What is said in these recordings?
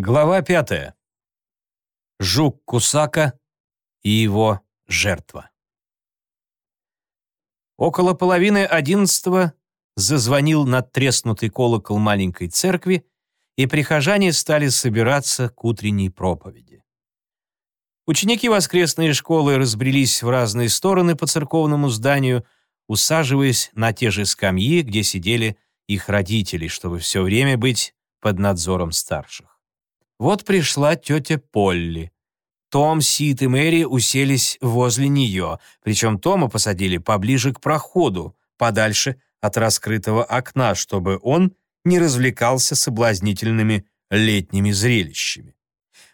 Глава пятая. Жук Кусака и его жертва. Около половины одиннадцатого зазвонил надтреснутый колокол маленькой церкви, и прихожане стали собираться к утренней проповеди. Ученики воскресной школы разбрелись в разные стороны по церковному зданию, усаживаясь на те же скамьи, где сидели их родители, чтобы все время быть под надзором старших. Вот пришла тетя Полли. Том, Сид и Мэри уселись возле нее, причем Тома посадили поближе к проходу, подальше от раскрытого окна, чтобы он не развлекался соблазнительными летними зрелищами.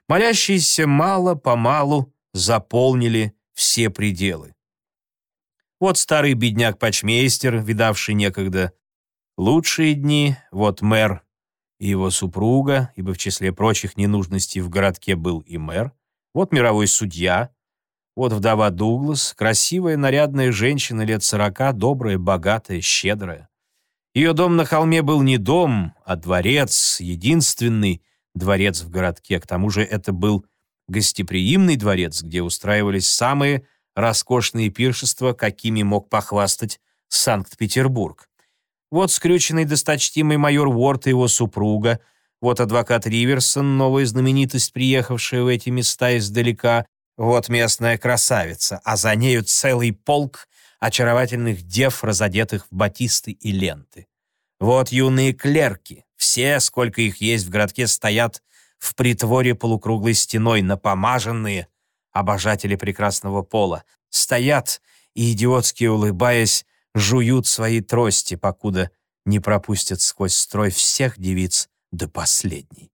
Молящиеся мало-помалу заполнили все пределы. Вот старый бедняк-пачмейстер, видавший некогда лучшие дни, вот мэр и его супруга, ибо в числе прочих ненужностей в городке был и мэр, вот мировой судья, вот вдова Дуглас, красивая нарядная женщина лет сорока, добрая, богатая, щедрая. Ее дом на холме был не дом, а дворец, единственный дворец в городке. К тому же это был гостеприимный дворец, где устраивались самые роскошные пиршества, какими мог похвастать Санкт-Петербург. Вот скрюченный досточтимый майор Уорд и его супруга, вот адвокат Риверсон, новая знаменитость, приехавшая в эти места издалека, вот местная красавица, а за нею целый полк очаровательных дев, разодетых в батисты и ленты. Вот юные клерки, все, сколько их есть в городке, стоят в притворе полукруглой стеной, напомаженные обожатели прекрасного пола, стоят и, идиотски улыбаясь, жуют свои трости, покуда не пропустят сквозь строй всех девиц до последней.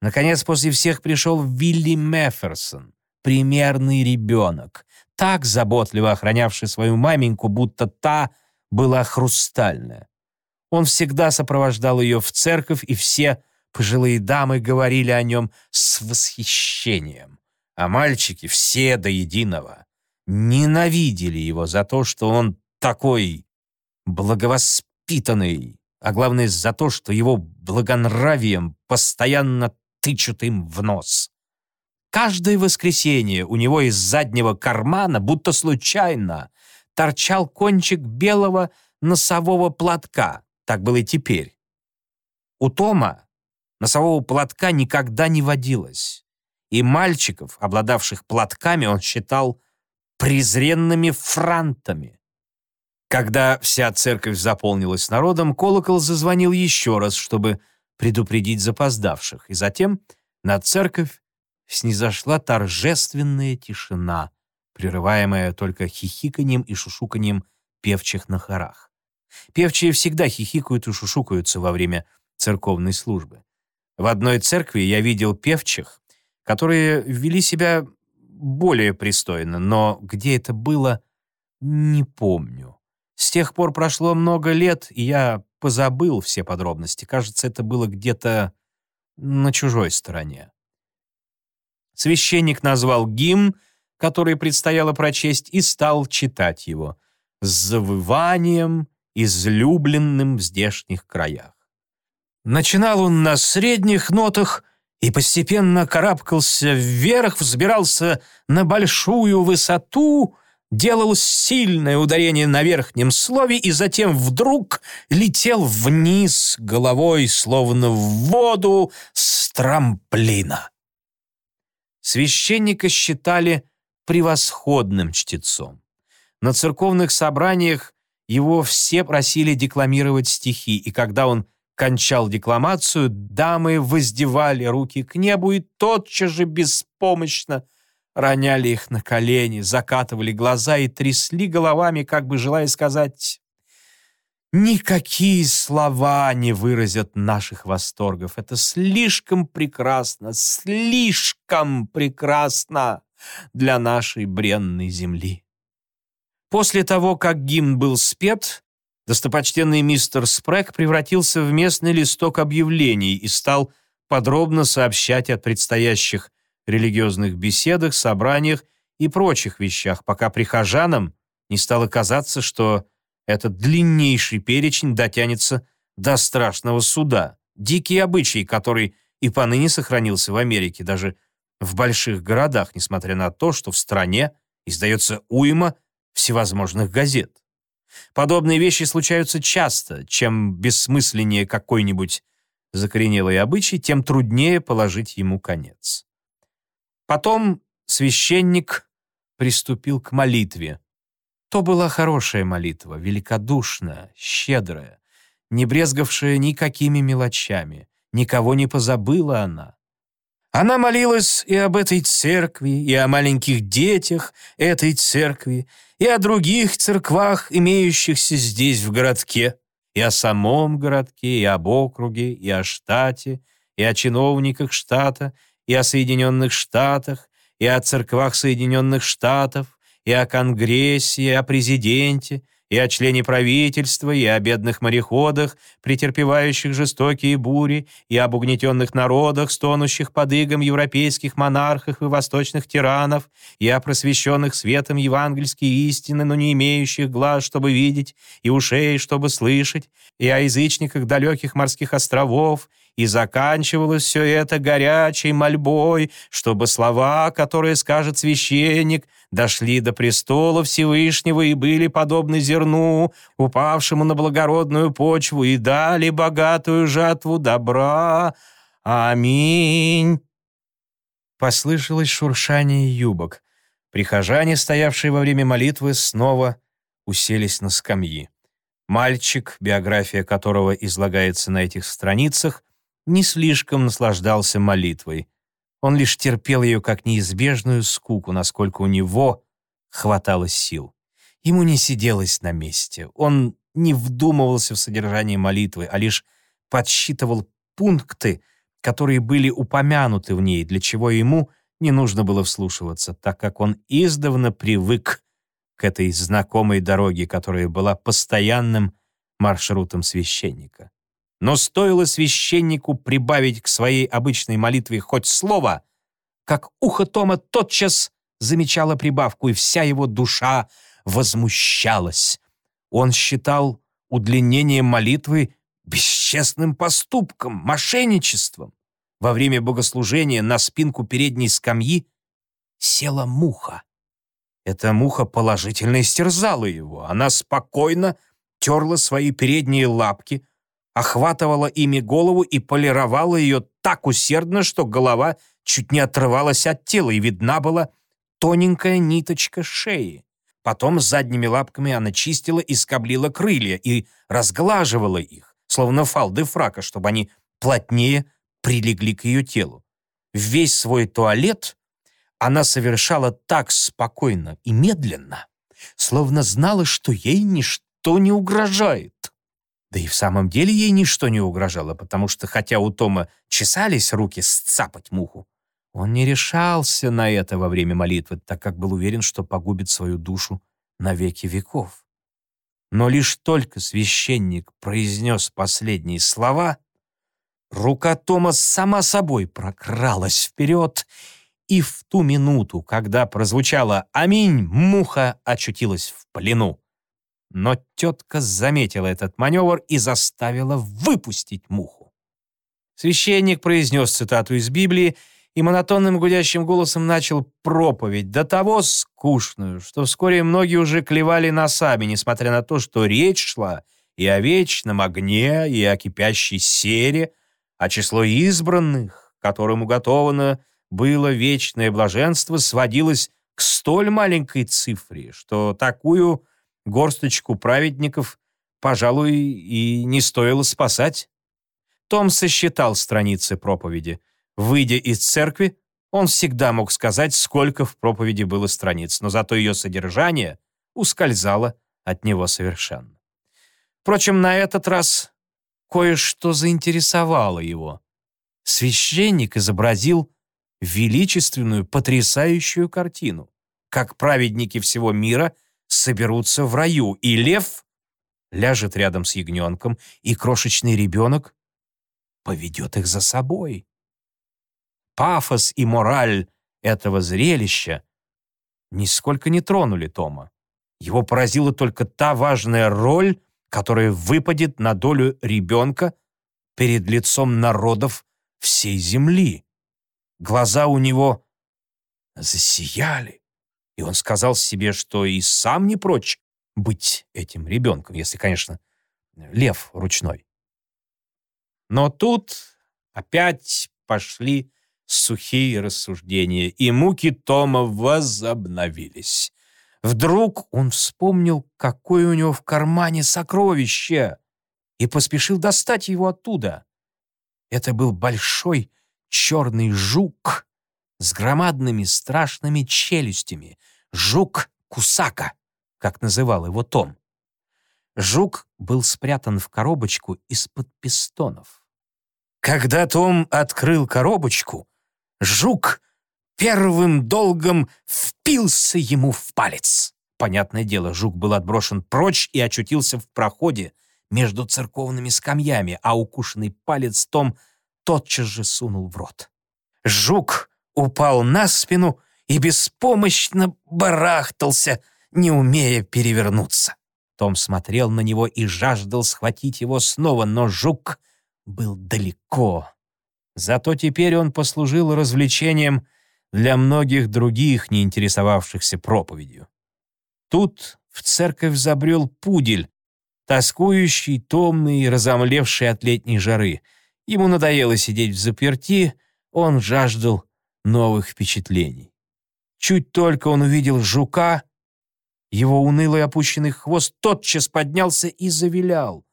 Наконец, после всех пришел Вилли Мефферсон, примерный ребенок, так заботливо охранявший свою маменьку, будто та была хрустальная. Он всегда сопровождал ее в церковь, и все пожилые дамы говорили о нем с восхищением. А мальчики, все до единого, ненавидели его за то, что он такой благовоспитанный, а главное за то, что его благонравием постоянно тычут им в нос. Каждое воскресенье у него из заднего кармана, будто случайно, торчал кончик белого носового платка. Так было и теперь. У Тома носового платка никогда не водилось, и мальчиков, обладавших платками, он считал презренными франтами. Когда вся церковь заполнилась народом, колокол зазвонил еще раз, чтобы предупредить запоздавших, и затем на церковь снизошла торжественная тишина, прерываемая только хихиканием и шушуканием певчих на хорах. Певчие всегда хихикают и шушукаются во время церковной службы. В одной церкви я видел певчих, которые вели себя более пристойно, но где это было, не помню. С тех пор прошло много лет, и я позабыл все подробности. Кажется, это было где-то на чужой стороне. Священник назвал гимн, который предстояло прочесть, и стал читать его с завыванием, излюбленным в здешних краях. Начинал он на средних нотах и постепенно карабкался вверх, взбирался на большую высоту, делал сильное ударение на верхнем слове и затем вдруг летел вниз головой, словно в воду с трамплина. Священника считали превосходным чтецом. На церковных собраниях его все просили декламировать стихи, и когда он кончал декламацию, дамы воздевали руки к небу и тотчас же беспомощно роняли их на колени, закатывали глаза и трясли головами, как бы желая сказать «Никакие слова не выразят наших восторгов. Это слишком прекрасно, слишком прекрасно для нашей бренной земли». После того, как гимн был спет, достопочтенный мистер Спрэк превратился в местный листок объявлений и стал подробно сообщать о предстоящих религиозных беседах, собраниях и прочих вещах, пока прихожанам не стало казаться, что этот длиннейший перечень дотянется до страшного суда, дикий обычай, который и поныне сохранился в Америке, даже в больших городах, несмотря на то, что в стране издается уйма всевозможных газет. Подобные вещи случаются часто. Чем бессмысленнее какой-нибудь закоренелый обычай, тем труднее положить ему конец. Потом священник приступил к молитве. То была хорошая молитва, великодушная, щедрая, не брезгавшая никакими мелочами. Никого не позабыла она. Она молилась и об этой церкви, и о маленьких детях этой церкви, и о других церквах, имеющихся здесь в городке, и о самом городке, и об округе, и о штате, и о чиновниках штата, и о Соединенных Штатах, и о церквах Соединенных Штатов, и о Конгрессе, и о президенте, и о члене правительства, и о бедных мореходах, претерпевающих жестокие бури, и об угнетенных народах, стонущих под игом европейских монархов и восточных тиранов, и о просвещенных светом евангельские истины, но не имеющих глаз, чтобы видеть, и ушей, чтобы слышать, и о язычниках далеких морских островов, и заканчивалось все это горячей мольбой, чтобы слова, которые скажет священник, дошли до престола Всевышнего и были подобны зерну, упавшему на благородную почву, и дали богатую жатву добра. Аминь. Послышалось шуршание юбок. Прихожане, стоявшие во время молитвы, снова уселись на скамьи. Мальчик, биография которого излагается на этих страницах, не слишком наслаждался молитвой. Он лишь терпел ее как неизбежную скуку, насколько у него хватало сил. Ему не сиделось на месте. Он не вдумывался в содержание молитвы, а лишь подсчитывал пункты, которые были упомянуты в ней, для чего ему не нужно было вслушиваться, так как он издавна привык к этой знакомой дороге, которая была постоянным маршрутом священника. Но стоило священнику прибавить к своей обычной молитве хоть слово, как ухо Тома тотчас замечало прибавку, и вся его душа возмущалась. Он считал удлинение молитвы бесчестным поступком, мошенничеством. Во время богослужения на спинку передней скамьи села муха. Эта муха положительно истерзала его. Она спокойно терла свои передние лапки, охватывала ими голову и полировала ее так усердно, что голова чуть не отрывалась от тела, и видна была тоненькая ниточка шеи. Потом задними лапками она чистила и скоблила крылья и разглаживала их, словно фалды фрака, чтобы они плотнее прилегли к ее телу. Весь свой туалет она совершала так спокойно и медленно, словно знала, что ей ничто не угрожает. Да и в самом деле ей ничто не угрожало, потому что, хотя у Тома чесались руки сцапать муху, он не решался на это во время молитвы, так как был уверен, что погубит свою душу на веки веков. Но лишь только священник произнес последние слова, рука Тома сама собой прокралась вперед, и в ту минуту, когда прозвучало «Аминь», муха очутилась в плену. Но тетка заметила этот маневр и заставила выпустить муху. Священник произнес цитату из Библии и монотонным гудящим голосом начал проповедь, до того скучную, что вскоре многие уже клевали носами, несмотря на то, что речь шла и о вечном огне, и о кипящей сере, а число избранных, которым уготовано было вечное блаженство, сводилось к столь маленькой цифре, что такую горсточку праведников, пожалуй, и не стоило спасать. Том сосчитал страницы проповеди. Выйдя из церкви, он всегда мог сказать, сколько в проповеди было страниц, но зато ее содержание ускользало от него совершенно. Впрочем, на этот раз кое-что заинтересовало его. Священник изобразил величественную, потрясающую картину, как праведники всего мира соберутся в раю, и лев ляжет рядом с ягненком, и крошечный ребенок поведет их за собой. Пафос и мораль этого зрелища нисколько не тронули Тома. Его поразила только та важная роль, которая выпадет на долю ребенка перед лицом народов всей земли. Глаза у него засияли, и он сказал себе, что и сам не прочь быть этим ребенком, если, конечно, лев ручной. Но тут опять пошли сухие рассуждения, и муки Тома возобновились. Вдруг он вспомнил, какое у него в кармане сокровище, и поспешил достать его оттуда. Это был большой черный жук с громадными страшными челюстями, жук-кусака, как называл его Том. Жук был спрятан в коробочку из-под пистонов. Когда Том открыл коробочку, жук первым долгом впился ему в палец. Понятное дело, жук был отброшен прочь и очутился в проходе между церковными скамьями, а укушенный палец Том тотчас же сунул в рот. Жук упал на спину и беспомощно барахтался, не умея перевернуться. Том смотрел на него и жаждал схватить его снова, но жук был далеко. Зато теперь он послужил развлечением для многих других, не интересовавшихся проповедью. Тут в церковь забрел пудель, тоскующий, томный и разомлевший от летней жары. Ему надоело сидеть в заперти, он жаждал новых впечатлений. Чуть только он увидел жука, его унылый опущенный хвост тотчас поднялся и завилял.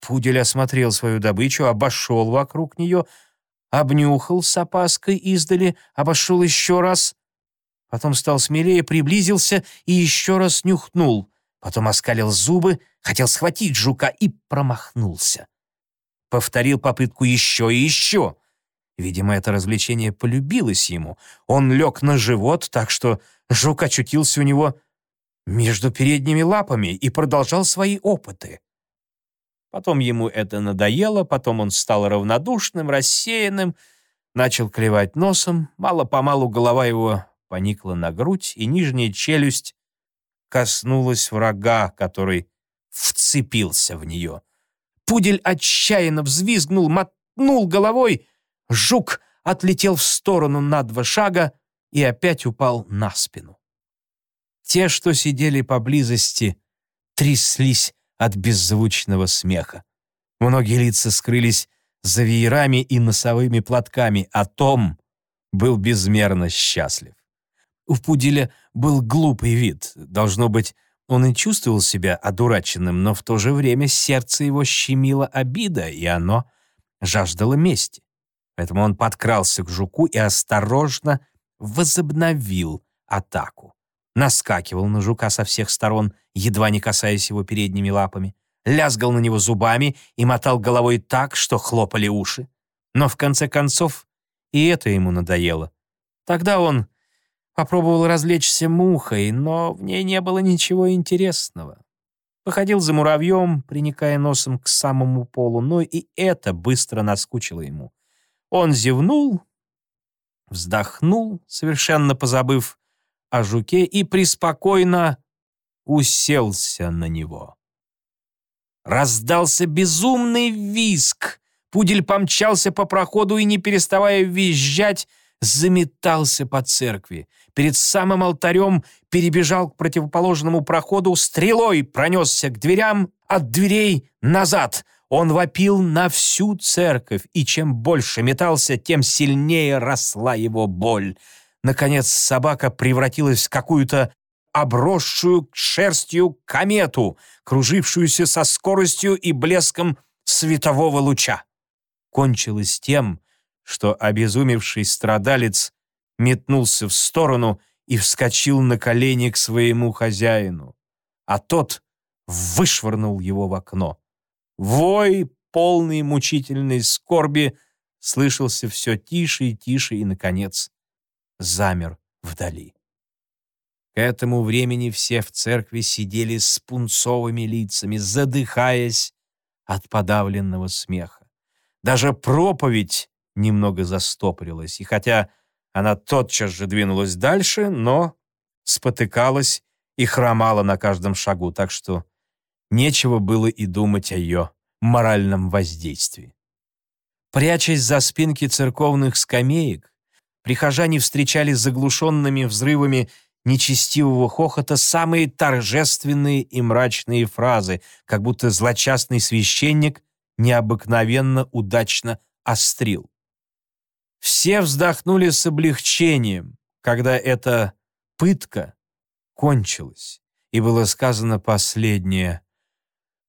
Пудель осмотрел свою добычу, обошел вокруг нее, обнюхал с опаской издали, обошел еще раз, потом стал смелее, приблизился и еще раз нюхнул, потом оскалил зубы, хотел схватить жука и промахнулся. Повторил попытку еще и еще. Видимо, это развлечение полюбилось ему. Он лег на живот, так что жук очутился у него между передними лапами и продолжал свои опыты. Потом ему это надоело, потом он стал равнодушным, рассеянным, начал клевать носом, мало-помалу голова его поникла на грудь, и нижняя челюсть коснулась врага, который вцепился в нее. Пудель отчаянно взвизгнул, мотнул головой, жук отлетел в сторону на два шага и опять упал на спину. Те, что сидели поблизости, тряслись от беззвучного смеха. Многие лица скрылись за веерами и носовыми платками, а Том был безмерно счастлив. У пуделя был глупый вид. Должно быть, он и чувствовал себя одураченным, но в то же время сердце его щемило обида, и оно жаждало мести. Поэтому он подкрался к жуку и осторожно возобновил атаку наскакивал на жука со всех сторон, едва не касаясь его передними лапами, лязгал на него зубами и мотал головой так, что хлопали уши. Но в конце концов и это ему надоело. Тогда он попробовал развлечься мухой, но в ней не было ничего интересного. Походил за муравьем, приникая носом к самому полу, но и это быстро наскучило ему. Он зевнул, вздохнул, совершенно позабыв о жуке и преспокойно уселся на него. Раздался безумный визг. Пудель помчался по проходу и, не переставая визжать, заметался по церкви. Перед самым алтарем перебежал к противоположному проходу, стрелой пронесся к дверям, от дверей назад. Он вопил на всю церковь, и чем больше метался, тем сильнее росла его боль. Наконец собака превратилась в какую-то обросшую шерстью комету, кружившуюся со скоростью и блеском светового луча. Кончилось тем, что обезумевший страдалец метнулся в сторону и вскочил на колени к своему хозяину, а тот вышвырнул его в окно. Вой, полный мучительной скорби, слышался все тише и тише, и, наконец, замер вдали. К этому времени все в церкви сидели с пунцовыми лицами, задыхаясь от подавленного смеха. Даже проповедь немного застопорилась, и хотя она тотчас же двинулась дальше, но спотыкалась и хромала на каждом шагу, так что нечего было и думать о ее моральном воздействии. Прячась за спинки церковных скамеек, прихожане встречали заглушенными взрывами нечестивого хохота самые торжественные и мрачные фразы, как будто злочастный священник необыкновенно удачно острил. Все вздохнули с облегчением, когда эта пытка кончилась, и было сказано последнее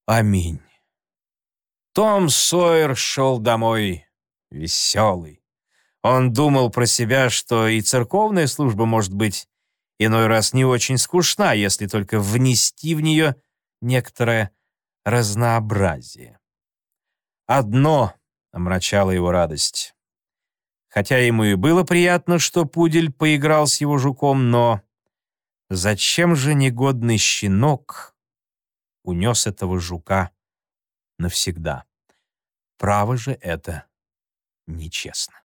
«Аминь». Том Сойер шел домой веселый. Он думал про себя, что и церковная служба может быть иной раз не очень скучна, если только внести в нее некоторое разнообразие. Одно омрачало его радость. Хотя ему и было приятно, что пудель поиграл с его жуком, но зачем же негодный щенок унес этого жука навсегда? Право же это нечестно.